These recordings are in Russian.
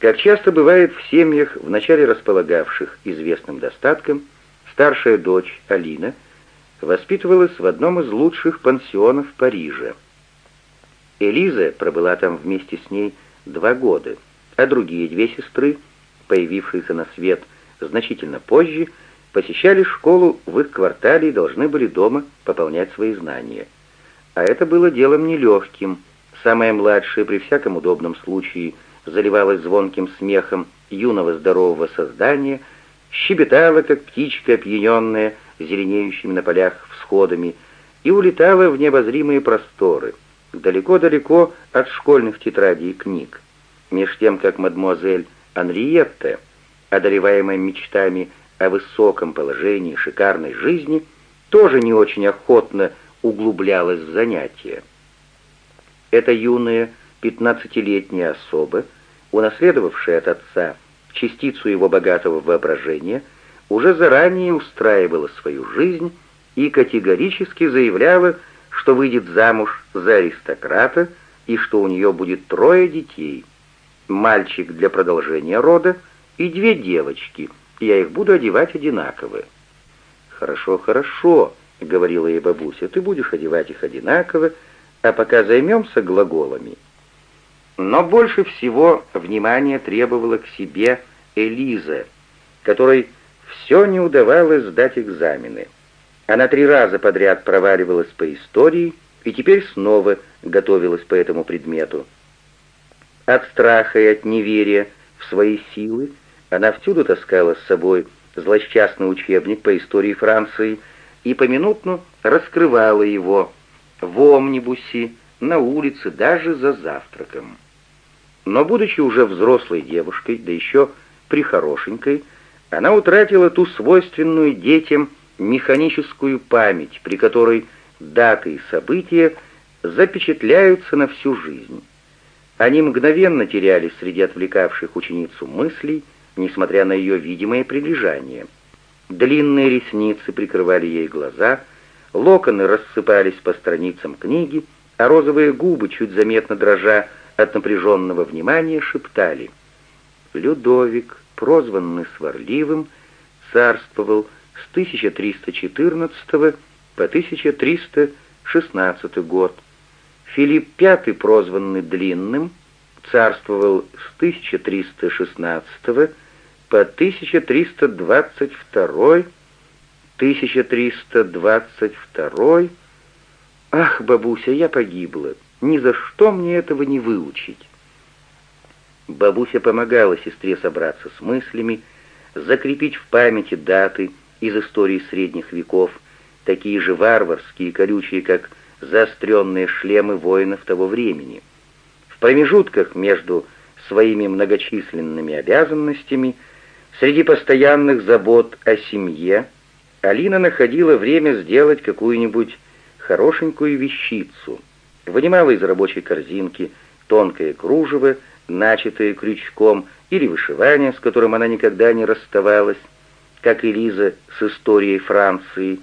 Как часто бывает в семьях, вначале располагавших известным достатком, старшая дочь, Алина, воспитывалась в одном из лучших пансионов Парижа. Элиза пробыла там вместе с ней два года, а другие две сестры, появившиеся на свет значительно позже, посещали школу в их квартале и должны были дома пополнять свои знания. А это было делом нелегким. Самая младшая при всяком удобном случае заливалась звонким смехом юного здорового создания, щебетала, как птичка опьяненная, зеленеющими на полях всходами, и улетала в необозримые просторы, далеко-далеко от школьных тетрадей и книг. Меж тем, как мадмуазель Анриетта, одолеваемая мечтами о высоком положении, шикарной жизни, тоже не очень охотно углублялась в занятия. Эта юная пятнадцатилетняя особа, унаследовавшая от отца частицу его богатого воображения, уже заранее устраивала свою жизнь и категорически заявляла, что выйдет замуж за аристократа и что у нее будет трое детей, мальчик для продолжения рода и две девочки — я их буду одевать одинаково». «Хорошо, хорошо», — говорила ей бабуся, — «ты будешь одевать их одинаково, а пока займемся глаголами». Но больше всего внимания требовала к себе Элиза, которой все не удавалось сдать экзамены. Она три раза подряд проваливалась по истории и теперь снова готовилась по этому предмету. От страха и от неверия в свои силы она всюду таскала с собой злосчастный учебник по истории Франции и поминутно раскрывала его в омнибусе, на улице, даже за завтраком. Но, будучи уже взрослой девушкой, да еще прихорошенькой, она утратила ту свойственную детям механическую память, при которой даты и события запечатляются на всю жизнь. Они мгновенно терялись среди отвлекавших ученицу мыслей, несмотря на ее видимое приближение. Длинные ресницы прикрывали ей глаза, локоны рассыпались по страницам книги, а розовые губы, чуть заметно дрожа от напряженного внимания, шептали. Людовик, прозванный Сварливым, царствовал с 1314 по 1316 год. Филипп V, прозванный Длинным, царствовал с 1316 по 1322, 1322. Ах, бабуся, я погибла. Ни за что мне этого не выучить. Бабуся помогала сестре собраться с мыслями, закрепить в памяти даты из истории средних веков, такие же варварские и колючие, как заостренные шлемы воинов того времени. В промежутках между своими многочисленными обязанностями – Среди постоянных забот о семье Алина находила время сделать какую-нибудь хорошенькую вещицу. Вынимала из рабочей корзинки тонкое кружево, начатое крючком, или вышивание, с которым она никогда не расставалась, как и Лиза с историей Франции.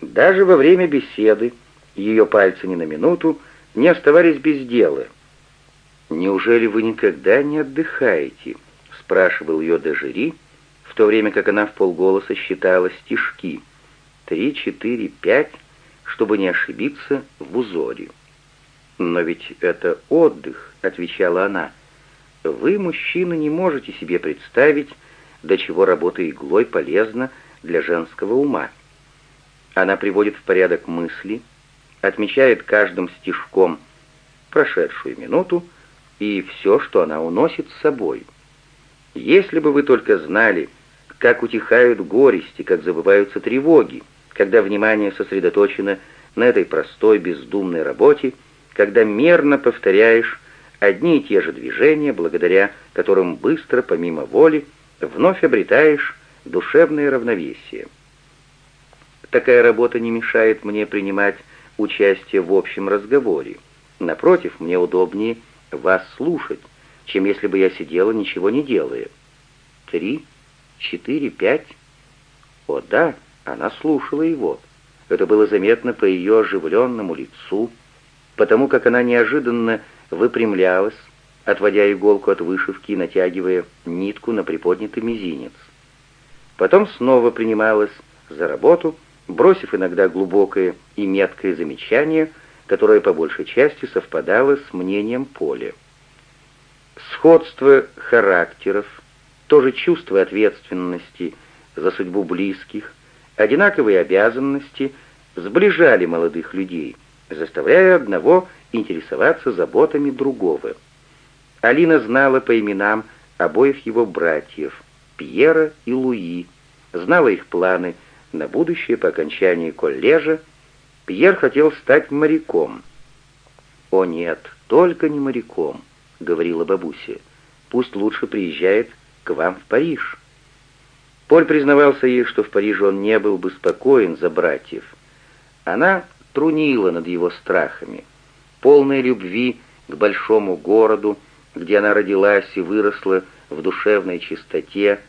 Даже во время беседы ее пальцы ни на минуту не оставались без дела. «Неужели вы никогда не отдыхаете?» спрашивал ее Дежери, в то время как она в полголоса считала стишки. Три, четыре, пять, чтобы не ошибиться в узоре. «Но ведь это отдых», — отвечала она. «Вы, мужчины, не можете себе представить, до чего работа иглой полезна для женского ума». Она приводит в порядок мысли, отмечает каждым стишком прошедшую минуту и все, что она уносит с собой — если бы вы только знали, как утихают горести, как забываются тревоги, когда внимание сосредоточено на этой простой бездумной работе, когда мерно повторяешь одни и те же движения, благодаря которым быстро, помимо воли, вновь обретаешь душевное равновесие. Такая работа не мешает мне принимать участие в общем разговоре. Напротив, мне удобнее вас слушать, чем если бы я сидела, ничего не делая. Три, четыре, пять. О да, она слушала его. Это было заметно по ее оживленному лицу, потому как она неожиданно выпрямлялась, отводя иголку от вышивки и натягивая нитку на приподнятый мизинец. Потом снова принималась за работу, бросив иногда глубокое и меткое замечание, которое по большей части совпадало с мнением Поля. Сходство характеров, тоже чувство ответственности за судьбу близких, одинаковые обязанности сближали молодых людей, заставляя одного интересоваться заботами другого. Алина знала по именам обоих его братьев, Пьера и Луи, знала их планы на будущее по окончании коллежа. Пьер хотел стать моряком. «О нет, только не моряком», — говорила бабуся. «Пусть лучше приезжает к вам в Париж». Поль признавался ей, что в Париже он не был бы спокоен за братьев. Она трунила над его страхами. Полной любви к большому городу, где она родилась и выросла в душевной чистоте,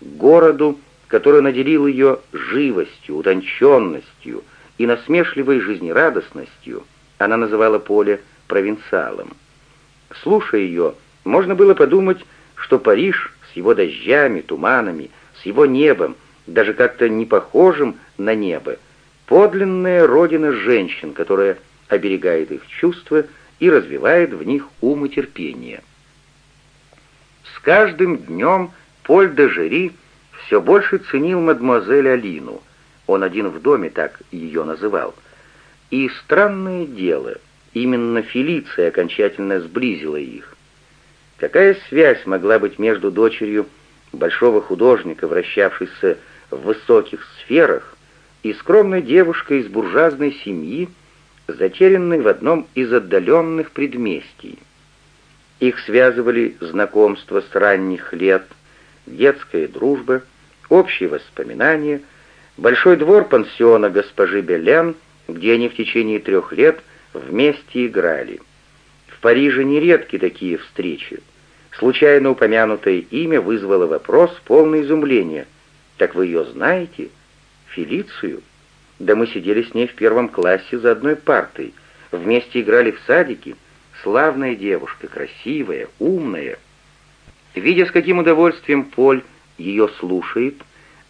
к городу, который наделил ее живостью, утонченностью и насмешливой жизнерадостностью, она называла Поля провинциалом. Слушая ее, можно было подумать, что Париж с его дождями, туманами, с его небом, даже как-то не похожим на небо, подлинная родина женщин, которая оберегает их чувства и развивает в них ум и терпение. С каждым днем Поль де Жери все больше ценил мадемуазель Алину, он один в доме так ее называл. И странное дело, именно Фелиция окончательно сблизила их. Какая связь могла быть между дочерью большого художника, вращавшейся в высоких сферах, и скромной девушкой из буржуазной семьи, затерянной в одном из отдаленных предместий. Их связывали знакомства с ранних лет, детская дружба, общие воспоминания, большой двор пансиона госпожи Белян, где они в течение трех лет вместе играли. В Париже нередки такие встречи. Случайно упомянутое имя вызвало вопрос, полное изумление. «Так вы ее знаете? Фелицию?» «Да мы сидели с ней в первом классе за одной партой. Вместе играли в садике. Славная девушка, красивая, умная». Видя, с каким удовольствием Поль ее слушает,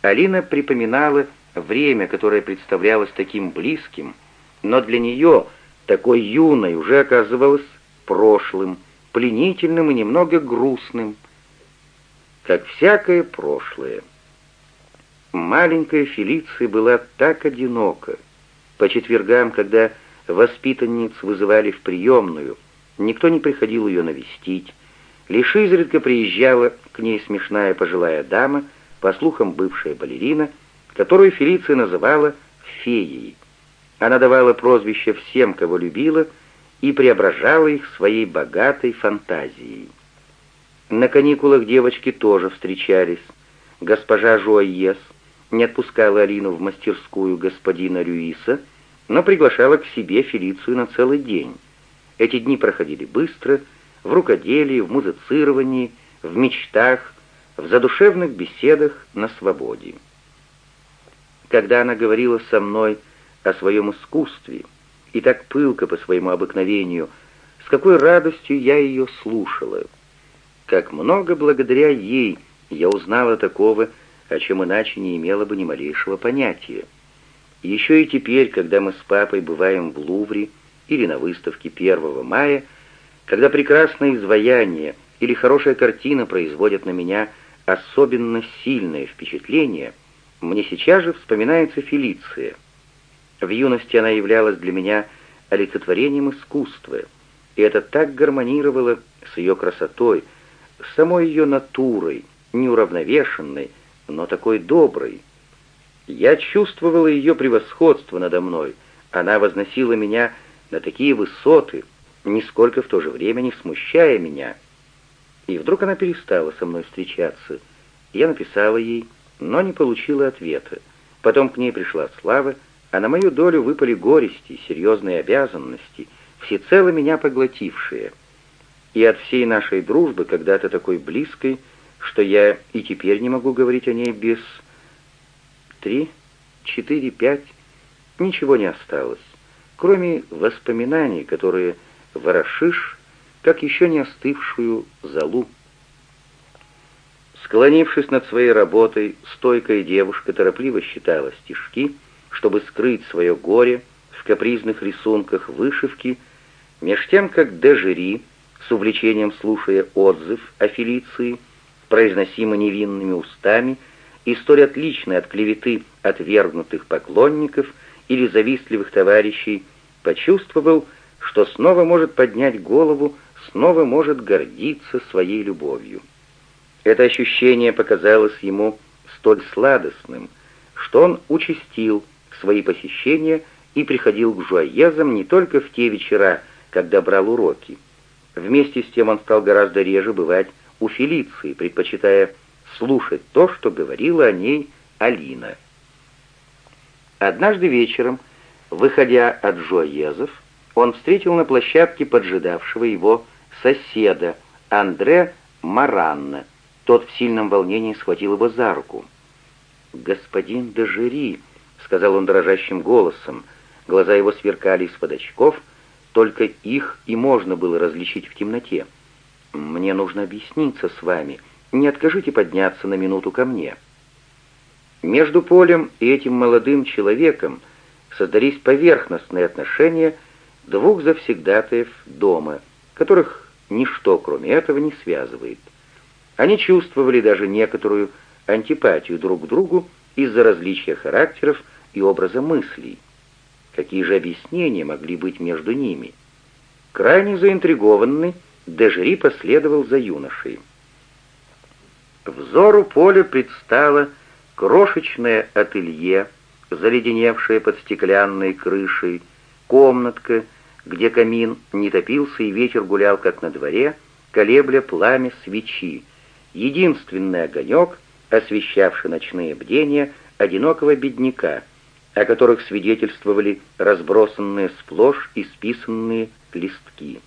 Алина припоминала время, которое представлялось таким близким, но для нее, такой юной, уже оказывалось прошлым, пленительным и немного грустным, как всякое прошлое. Маленькая Фелиция была так одинока. По четвергам, когда воспитанниц вызывали в приемную, никто не приходил ее навестить. Лишь изредка приезжала к ней смешная пожилая дама, по слухам бывшая балерина, которую Фелиция называла «феей». Она давала прозвище всем, кого любила, и преображала их своей богатой фантазией. На каникулах девочки тоже встречались. Госпожа Жуайес не отпускала Алину в мастерскую господина Рюиса, но приглашала к себе Фелицию на целый день. Эти дни проходили быстро, в рукоделии, в музицировании, в мечтах, в задушевных беседах на свободе. Когда она говорила со мной о своем искусстве, и так пылко по своему обыкновению, с какой радостью я ее слушала. Как много благодаря ей я узнала такого, о чем иначе не имела бы ни малейшего понятия. Еще и теперь, когда мы с папой бываем в Лувре или на выставке 1 мая, когда прекрасное изваяние или хорошая картина производят на меня особенно сильное впечатление, мне сейчас же вспоминается Фелиция — в юности она являлась для меня олицетворением искусства, и это так гармонировало с ее красотой, с самой ее натурой, неуравновешенной, но такой доброй. Я чувствовала ее превосходство надо мной, она возносила меня на такие высоты, нисколько в то же время не смущая меня. И вдруг она перестала со мной встречаться. Я написала ей, но не получила ответа. Потом к ней пришла Слава, а на мою долю выпали горести, серьезные обязанности, всецело меня поглотившие. И от всей нашей дружбы, когда-то такой близкой, что я и теперь не могу говорить о ней без... Три, четыре, пять... Ничего не осталось, кроме воспоминаний, которые ворошишь как еще не остывшую золу. Склонившись над своей работой, стойкая девушка торопливо считала стишки, чтобы скрыть свое горе в капризных рисунках вышивки, меж тем, как Дежери, с увлечением слушая отзыв о Фелиции, произносимый невинными устами и столь отличный от клеветы отвергнутых поклонников или завистливых товарищей, почувствовал, что снова может поднять голову, снова может гордиться своей любовью. Это ощущение показалось ему столь сладостным, что он участил свои посещения и приходил к жуаезам не только в те вечера, когда брал уроки. Вместе с тем он стал гораздо реже бывать у Фелиции, предпочитая слушать то, что говорила о ней Алина. Однажды вечером, выходя от жуаезов, он встретил на площадке поджидавшего его соседа Андре Маранна. Тот в сильном волнении схватил его за руку. «Господин Дежери», — сказал он дрожащим голосом, глаза его сверкали из-под очков, только их и можно было различить в темноте. «Мне нужно объясниться с вами. Не откажите подняться на минуту ко мне». Между Полем и этим молодым человеком создались поверхностные отношения двух завсегдатаев дома, которых ничто, кроме этого, не связывает. Они чувствовали даже некоторую антипатию друг к другу из-за различия характеров и образа мыслей. Какие же объяснения могли быть между ними? Крайне заинтригованный, Дежери последовал за юношей. Взору поля предстало крошечное ателье, заледеневшее под стеклянной крышей, комнатка, где камин не топился и ветер гулял, как на дворе, колебля пламя свечи, единственный огонек, освещавший ночные бдения одинокого бедняка, о которых свидетельствовали разбросанные сплошь исписанные листки.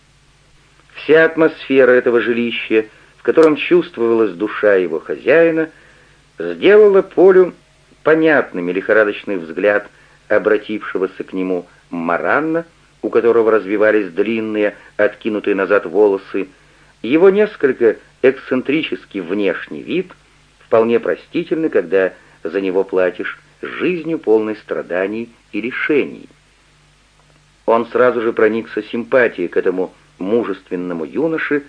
Вся атмосфера этого жилища, в котором чувствовалась душа его хозяина, сделала Полю понятным лихорадочный взгляд обратившегося к нему Маранна, у которого развивались длинные, откинутые назад волосы, его несколько эксцентрический внешний вид, вполне простительный, когда за него платишь жизнью полной страданий и лишений. Он сразу же проникся симпатией к этому мужественному юноше,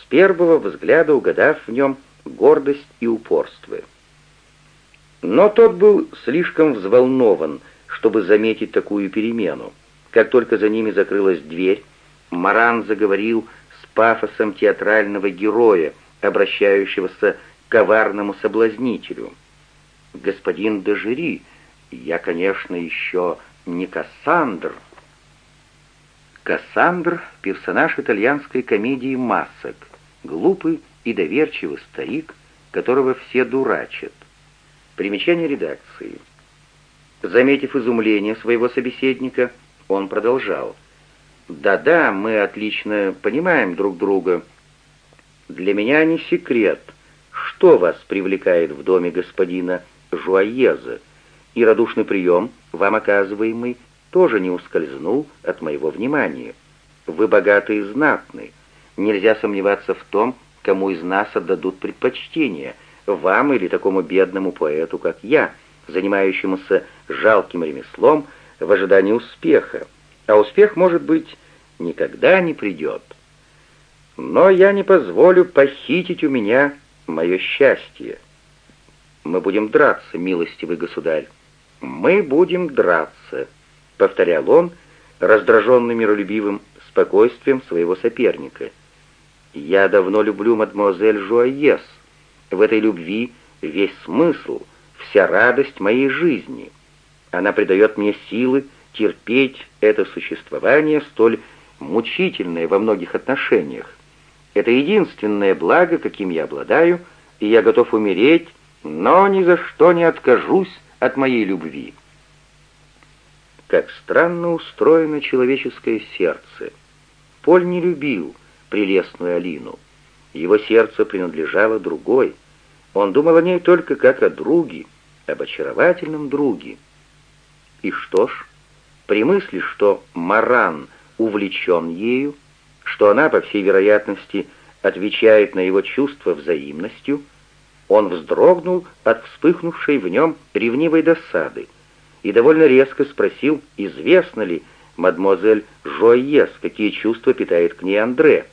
с первого взгляда угадав в нем гордость и упорство. Но тот был слишком взволнован, чтобы заметить такую перемену. Как только за ними закрылась дверь, Маран заговорил с пафосом театрального героя, обращающегося к коварному соблазнителю. «Господин Дежери, я, конечно, еще не Кассандр». Кассандр — персонаж итальянской комедии «Масок», глупый и доверчивый старик, которого все дурачат. Примечание редакции. Заметив изумление своего собеседника, он продолжал. «Да-да, мы отлично понимаем друг друга. Для меня не секрет, что вас привлекает в доме господина Жуаеза, и радушный прием, вам оказываемый, тоже не ускользнул от моего внимания. Вы богаты и знатны. Нельзя сомневаться в том, кому из нас отдадут предпочтение, вам или такому бедному поэту, как я, занимающемуся жалким ремеслом в ожидании успеха, а успех, может быть, никогда не придет. Но я не позволю похитить у меня мое счастье. Мы будем драться, милостивый государь. Мы будем драться, повторял он, раздраженный миролюбивым спокойствием своего соперника. Я давно люблю мадемуазель Жуаес. В этой любви весь смысл, вся радость моей жизни. Она придает мне силы терпеть это существование столь мучительное во многих отношениях. Это единственное благо, каким я обладаю, и я готов умереть, но ни за что не откажусь от моей любви. Как странно устроено человеческое сердце. Поль не любил прелестную Алину. Его сердце принадлежало другой. Он думал о ней только как о друге, об очаровательном друге. И что ж, при мысли, что Маран увлечен ею, что она, по всей вероятности, отвечает на его чувства взаимностью, он вздрогнул от вспыхнувшей в нем ревнивой досады и довольно резко спросил, известно ли мадемуазель Жойес, какие чувства питает к ней Андре,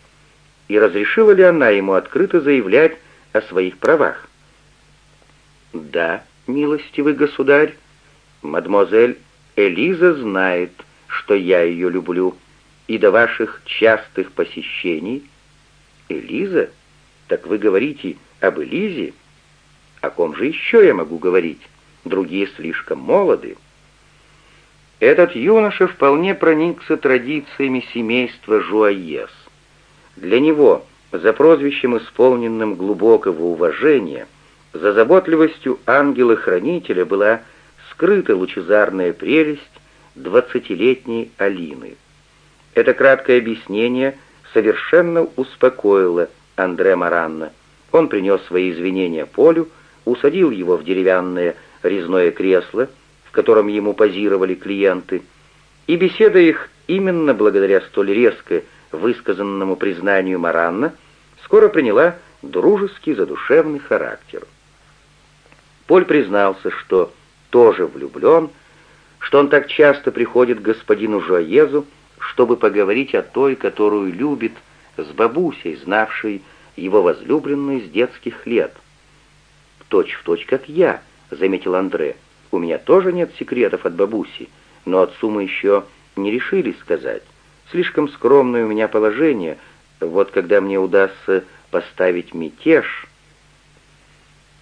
и разрешила ли она ему открыто заявлять о своих правах. «Да, милостивый государь, мадемуазель Элиза знает, что я ее люблю, и до ваших частых посещений...» «Элиза? Так вы говорите об Элизе?» О ком же еще я могу говорить? Другие слишком молоды. Этот юноша вполне проникся традициями семейства Жуаес. Для него, за прозвищем, исполненным глубокого уважения, за заботливостью ангела-хранителя была скрыта лучезарная прелесть двадцатилетней Алины. Это краткое объяснение совершенно успокоило Андре Маранна. Он принес свои извинения Полю, усадил его в деревянное резное кресло, в котором ему позировали клиенты, и беседа их именно благодаря столь резко высказанному признанию Маранна скоро приняла дружеский задушевный характер. Поль признался, что тоже влюблен, что он так часто приходит к господину Жуаезу, чтобы поговорить о той, которую любит, с бабусей, знавшей его возлюбленную с детских лет — точь в точь, как я», — заметил Андре. «У меня тоже нет секретов от бабуси, но отцу мы еще не решились сказать. Слишком скромное у меня положение. Вот когда мне удастся поставить мятеж...»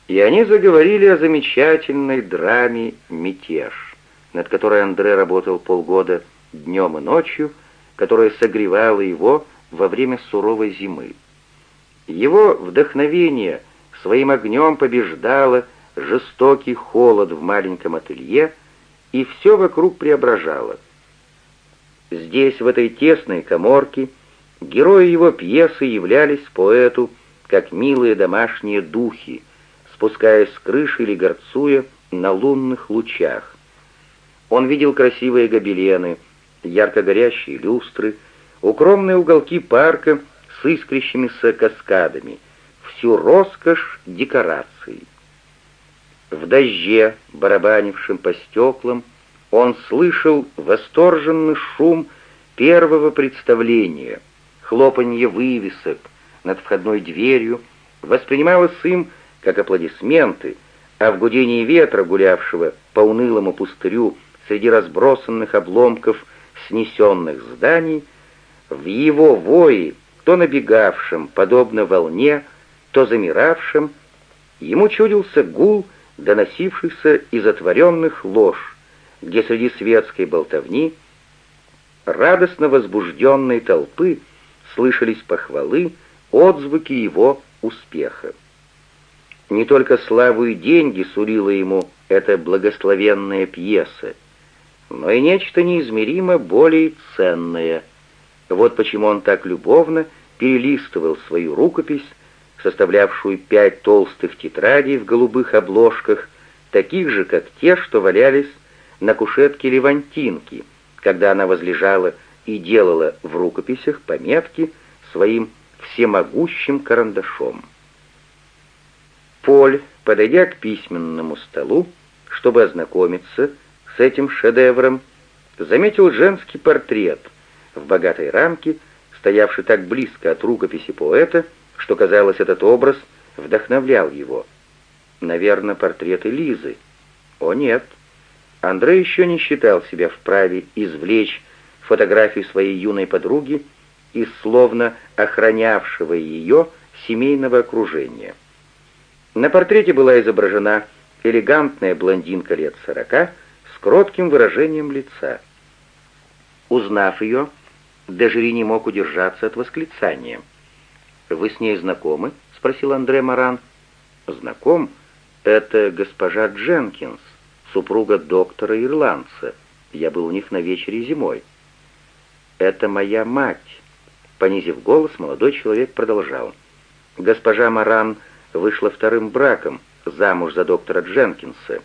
И они заговорили о замечательной драме «Мятеж», над которой Андре работал полгода днем и ночью, которая согревала его во время суровой зимы. Его вдохновение — своим огнем побеждала жестокий холод в маленьком ателье, и все вокруг преображало. Здесь, в этой тесной коморке, герои его пьесы являлись поэту как милые домашние духи, спускаясь с крыши или горцуя на лунных лучах. Он видел красивые гобелены, ярко горящие люстры, укромные уголки парка с искрящимися каскадами, всю роскошь декораций. В дожде, барабанившем по стеклам, он слышал восторженный шум первого представления, хлопанье вывесок над входной дверью, воспринималось им как аплодисменты, а в гудении ветра, гулявшего по унылому пустырю среди разбросанных обломков снесенных зданий, в его вое, то набегавшем, подобно волне, то замиравшим, ему чудился гул, доносившийся из отворенных лож, где среди светской болтовни радостно возбужденной толпы слышались похвалы, отзвуки его успеха. Не только славу и деньги сулила ему эта благословенная пьеса, но и нечто неизмеримо более ценное. Вот почему он так любовно перелистывал свою рукопись, составлявшую пять толстых тетрадей в голубых обложках, таких же, как те, что валялись на кушетке Левантинки, когда она возлежала и делала в рукописях пометки своим всемогущим карандашом. Поль, подойдя к письменному столу, чтобы ознакомиться с этим шедевром, заметил женский портрет в богатой рамке, стоявший так близко от рукописи поэта, что, казалось, этот образ вдохновлял его. Наверное, портреты Лизы. О нет, Андрей еще не считал себя вправе извлечь фотографию своей юной подруги из словно охранявшего ее семейного окружения. На портрете была изображена элегантная блондинка лет сорока с кротким выражением лица. Узнав ее, Дежери не мог удержаться от восклицания — «Вы с ней знакомы?» — спросил Андре Маран. «Знаком? Это госпожа Дженкинс, супруга доктора-ирландца. Я был у них на вечере зимой». «Это моя мать», — понизив голос, молодой человек продолжал. «Госпожа Маран вышла вторым браком, замуж за доктора Дженкинса.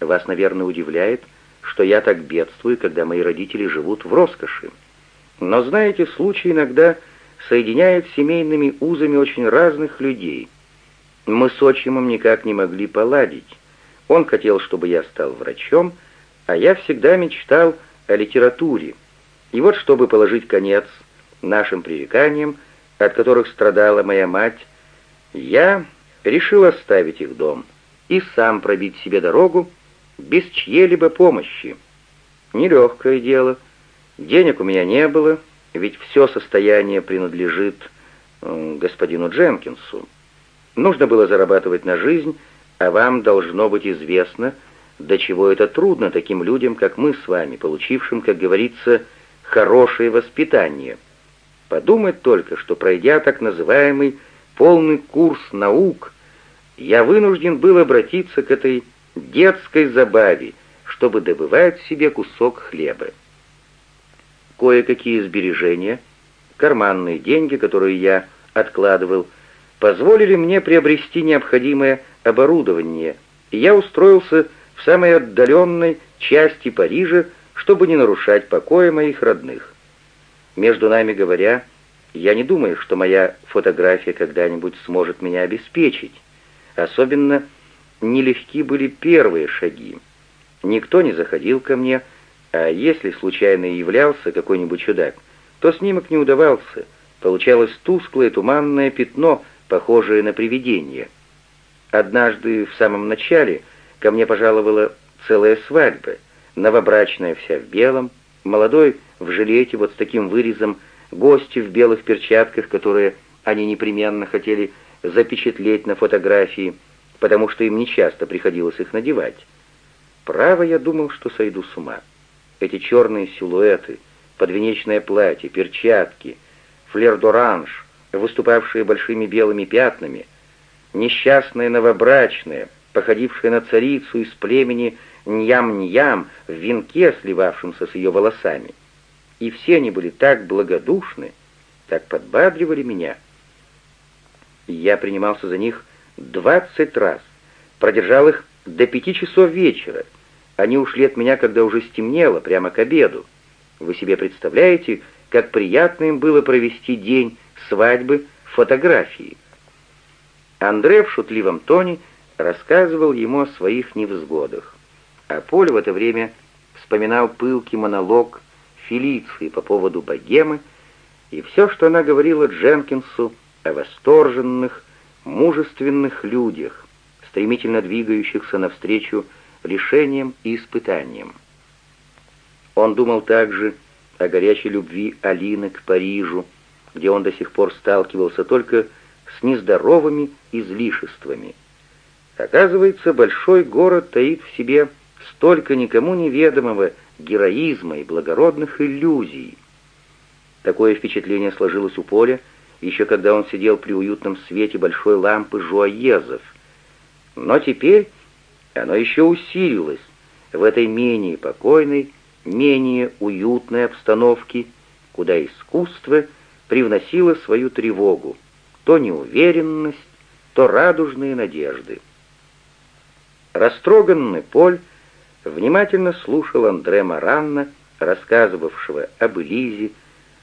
Вас, наверное, удивляет, что я так бедствую, когда мои родители живут в роскоши. Но, знаете, случай иногда соединяет семейными узами очень разных людей. Мы с отчимом никак не могли поладить. Он хотел, чтобы я стал врачом, а я всегда мечтал о литературе. И вот, чтобы положить конец нашим пререканиям, от которых страдала моя мать, я решил оставить их дом и сам пробить себе дорогу без чьей-либо помощи. Нелегкое дело. Денег у меня не было, ведь все состояние принадлежит э, господину Дженкинсу. Нужно было зарабатывать на жизнь, а вам должно быть известно, до чего это трудно таким людям, как мы с вами, получившим, как говорится, хорошее воспитание. Подумать только, что пройдя так называемый полный курс наук, я вынужден был обратиться к этой детской забаве, чтобы добывать себе кусок хлеба. Кое-какие сбережения, карманные деньги, которые я откладывал, позволили мне приобрести необходимое оборудование, и я устроился в самой отдаленной части Парижа, чтобы не нарушать покоя моих родных. Между нами говоря, я не думаю, что моя фотография когда-нибудь сможет меня обеспечить. Особенно нелегки были первые шаги. Никто не заходил ко мне, а если случайно являлся какой-нибудь чудак, то снимок не удавался. Получалось тусклое туманное пятно, похожее на привидение. Однажды в самом начале ко мне пожаловала целая свадьба, новобрачная вся в белом, молодой в жилете вот с таким вырезом, гости в белых перчатках, которые они непременно хотели запечатлеть на фотографии, потому что им нечасто приходилось их надевать. Право, я думал, что сойду с ума. Эти черные силуэты, подвенечное платье, перчатки, флер-д'оранж, выступавшие большими белыми пятнами, несчастная новобрачная, походившая на царицу из племени Ньям-Ньям в венке, сливавшемся с ее волосами. И все они были так благодушны, так подбадривали меня. Я принимался за них двадцать раз, продержал их до пяти часов вечера. Они ушли от меня, когда уже стемнело, прямо к обеду. Вы себе представляете, как приятно им было провести день свадьбы в фотографии? Андре в шутливом тоне рассказывал ему о своих невзгодах. А Поль в это время вспоминал пылкий монолог Фелиции по поводу богемы и все, что она говорила Дженкинсу о восторженных, мужественных людях, стремительно двигающихся навстречу решениям и испытаниям. Он думал также о горячей любви Алины к Парижу, где он до сих пор сталкивался только с нездоровыми излишествами. Оказывается, большой город таит в себе столько никому неведомого героизма и благородных иллюзий. Такое впечатление сложилось у Поля, еще когда он сидел при уютном свете большой лампы жуаезов. Но теперь оно еще усилилось в этой менее покойной, менее уютной обстановке, куда искусство привносило свою тревогу, то неуверенность, то радужные надежды. Растроганный Поль внимательно слушал Андре Маранна, рассказывавшего об Элизе,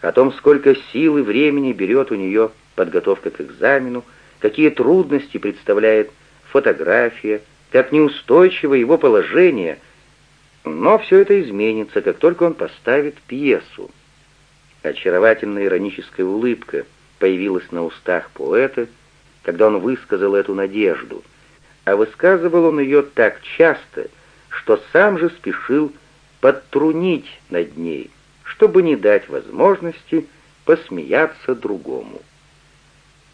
о том, сколько сил и времени берет у нее подготовка к экзамену, какие трудности представляет фотография, как неустойчиво его положение, но все это изменится, как только он поставит пьесу. Очаровательная ироническая улыбка появилась на устах поэта, когда он высказал эту надежду, а высказывал он ее так часто, что сам же спешил подтрунить над ней — чтобы не дать возможности посмеяться другому.